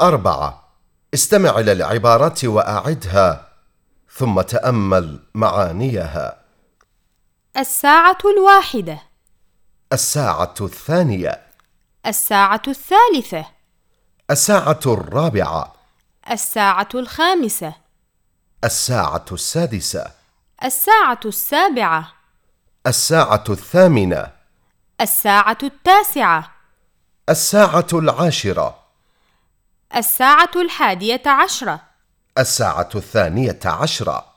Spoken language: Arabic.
أربعة. استمع إلى العبارات وأعدها ثم تأمل معانيها. الساعة الواحدة. الساعة الثانية. الساعة الثالثة. الساعة الرابعة. الساعة الخامسة. الساعة السادسة. الساعة السابعة. الساعة الثامنة. الساعة التاسعة. الساعة العاشرة. الساعة الحادية عشرة. الساعة الثانية عشرة.